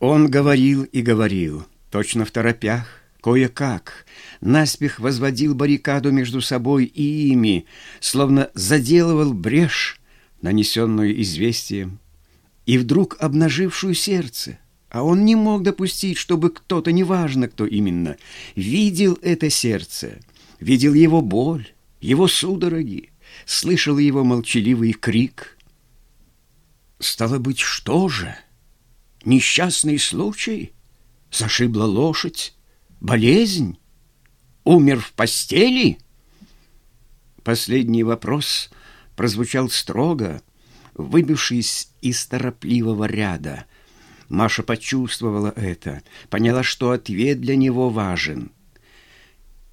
Он говорил и говорил, точно в торопях, кое-как, наспех возводил баррикаду между собой и ими, словно заделывал брешь, нанесенную известием, и вдруг обнажившую сердце. А он не мог допустить, чтобы кто-то, неважно кто именно, видел это сердце, видел его боль, его судороги, слышал его молчаливый крик. Стало быть, что же? Несчастный случай? Зашибла лошадь? Болезнь? Умер в постели? Последний вопрос прозвучал строго, выбившись из торопливого ряда. Маша почувствовала это, поняла, что ответ для него важен.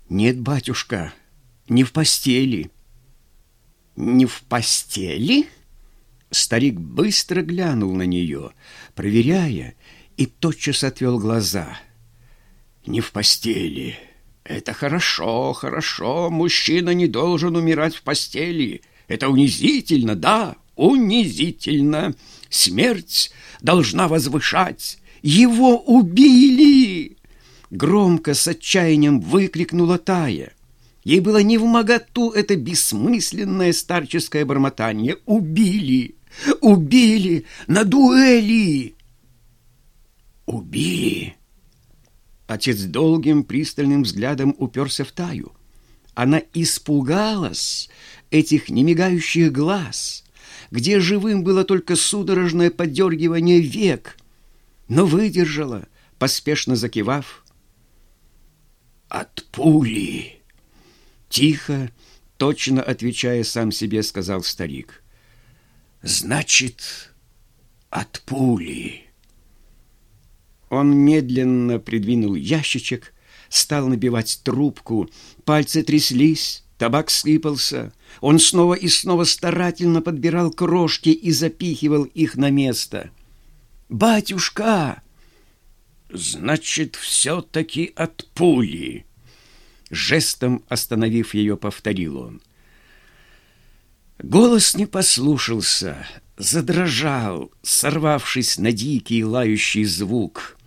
«Нет, батюшка, не в постели». «Не в постели?» Старик быстро глянул на нее, проверяя, и тотчас отвел глаза. «Не в постели. Это хорошо, хорошо. Мужчина не должен умирать в постели. Это унизительно, да, унизительно. Смерть должна возвышать. Его убили!» Громко с отчаянием выкрикнула Тая. Ей было не в моготу это бессмысленное старческое бормотание. «Убили! Убили! На дуэли!» «Убили!» Отец долгим пристальным взглядом уперся в Таю. Она испугалась этих немигающих глаз, где живым было только судорожное подергивание век, но выдержала, поспешно закивав. «От пули!» Тихо, точно отвечая сам себе, сказал старик. «Значит, от пули». Он медленно придвинул ящичек, стал набивать трубку, пальцы тряслись, табак сыпался. Он снова и снова старательно подбирал крошки и запихивал их на место. «Батюшка!» «Значит, все-таки от пули!» Жестом остановив ее, повторил он. Голос не послушался, задрожал, сорвавшись на дикий лающий звук.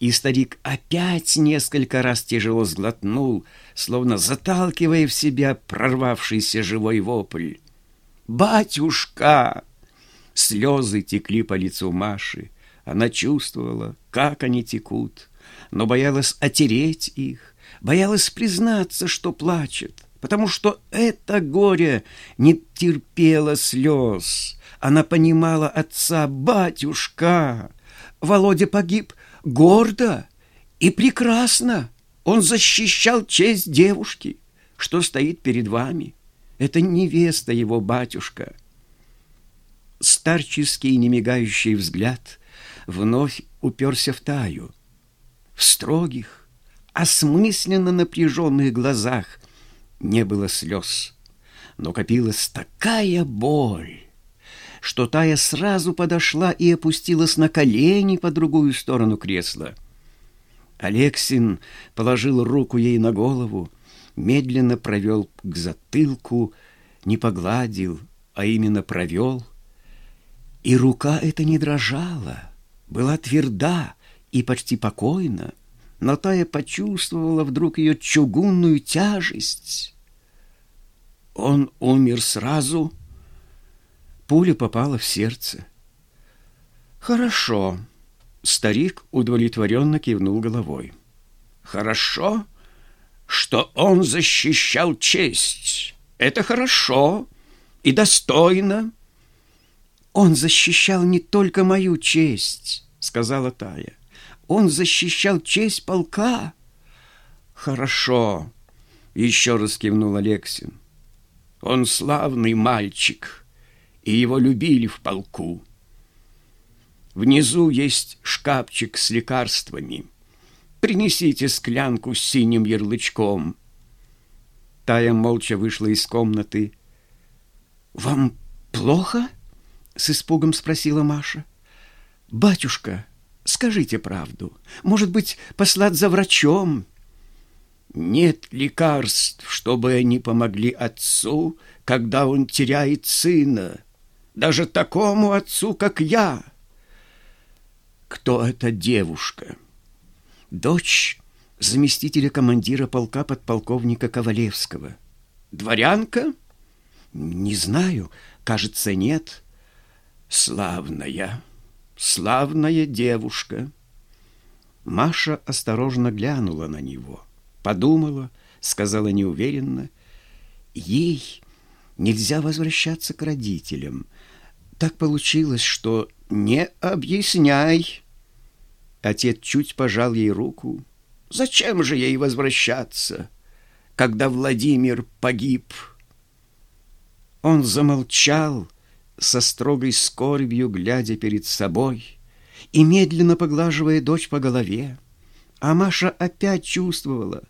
И старик опять несколько раз тяжело сглотнул, словно заталкивая в себя прорвавшийся живой вопль. «Батюшка!» Слезы текли по лицу Маши. Она чувствовала, как они текут, но боялась отереть их боялась признаться, что плачет, потому что это горе не терпело слез. Она понимала отца, батюшка. Володя погиб гордо и прекрасно. Он защищал честь девушки, что стоит перед вами. Это невеста его батюшка. Старческий немигающий взгляд вновь уперся в таю. В строгих, осмысленно напряженных глазах не было слез, но копилась такая боль, что Тая сразу подошла и опустилась на колени по другую сторону кресла. Алексин положил руку ей на голову, медленно провел к затылку, не погладил, а именно провел. И рука эта не дрожала, была тверда и почти покойна но Тая почувствовала вдруг ее чугунную тяжесть. Он умер сразу. Пуля попала в сердце. «Хорошо», — старик удовлетворенно кивнул головой. «Хорошо, что он защищал честь. Это хорошо и достойно». «Он защищал не только мою честь», — сказала Тая. Он защищал честь полка. Хорошо, еще раз кивнул Алексин. Он славный мальчик, и его любили в полку. Внизу есть шкафчик с лекарствами. Принесите склянку с синим ярлычком. Тая молча вышла из комнаты. «Вам плохо?» — с испугом спросила Маша. «Батюшка, Скажите правду. Может быть, послать за врачом? Нет лекарств, чтобы они помогли отцу, когда он теряет сына. Даже такому отцу, как я. кто эта девушка? Дочь заместителя командира полка подполковника Ковалевского. Дворянка? Не знаю, кажется, нет. Славная, славная девушка. Маша осторожно глянула на него, подумала, сказала неуверенно. Ей нельзя возвращаться к родителям. Так получилось, что не объясняй. Отец чуть пожал ей руку. Зачем же ей возвращаться, когда Владимир погиб? Он замолчал, со строгой скорбью глядя перед собой и медленно поглаживая дочь по голове. А Маша опять чувствовала,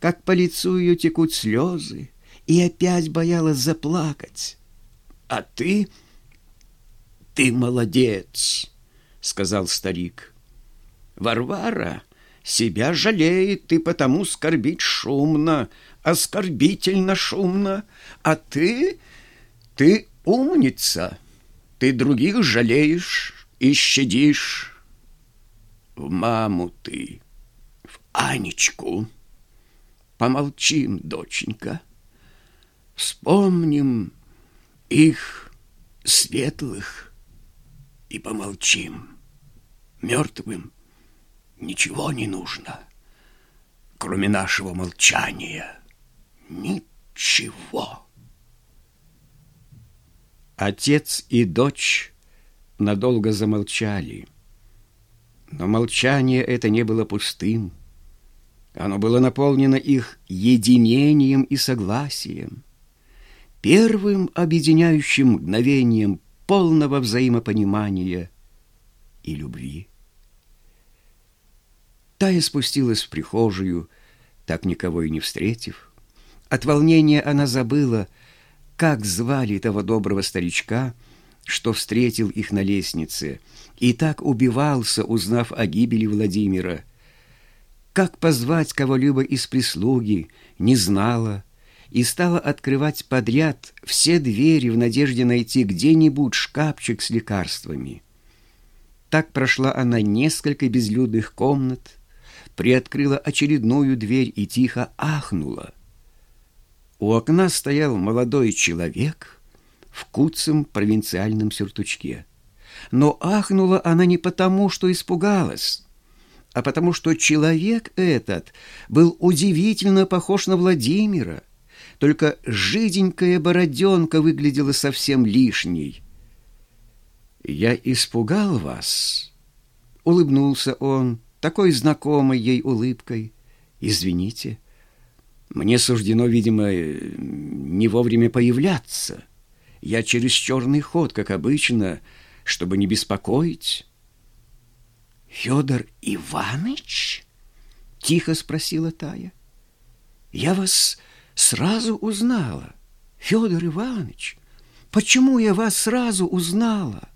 как по лицу ее текут слезы, и опять боялась заплакать. «А ты...» «Ты молодец!» — сказал старик. «Варвара себя жалеет, и потому скорбить шумно, оскорбительно шумно, а ты... ты умница, ты других жалеешь и щадишь. В маму ты, в Анечку. Помолчим, доченька, вспомним их светлых» и помолчим. Мертвым ничего не нужно, кроме нашего молчания. Ничего. Отец и дочь надолго замолчали. Но молчание это не было пустым. Оно было наполнено их единением и согласием. Первым объединяющим мгновением полного взаимопонимания и любви. Тая спустилась в прихожую, так никого и не встретив. От волнения она забыла, как звали того доброго старичка, что встретил их на лестнице, и так убивался, узнав о гибели Владимира. Как позвать кого-либо из прислуги, не знала, и стала открывать подряд все двери в надежде найти где-нибудь шкафчик с лекарствами. Так прошла она несколько безлюдных комнат, приоткрыла очередную дверь и тихо ахнула. У окна стоял молодой человек в куцем провинциальном сюртучке. Но ахнула она не потому, что испугалась, а потому что человек этот был удивительно похож на Владимира — только жиденькая бороденка выглядела совсем лишней. «Я испугал вас?» — улыбнулся он, такой знакомой ей улыбкой. «Извините, мне суждено, видимо, не вовремя появляться. Я через черный ход, как обычно, чтобы не беспокоить». «Федор Иваныч?» — тихо спросила Тая. «Я вас сразу узнала. Федор Иванович, почему я вас сразу узнала?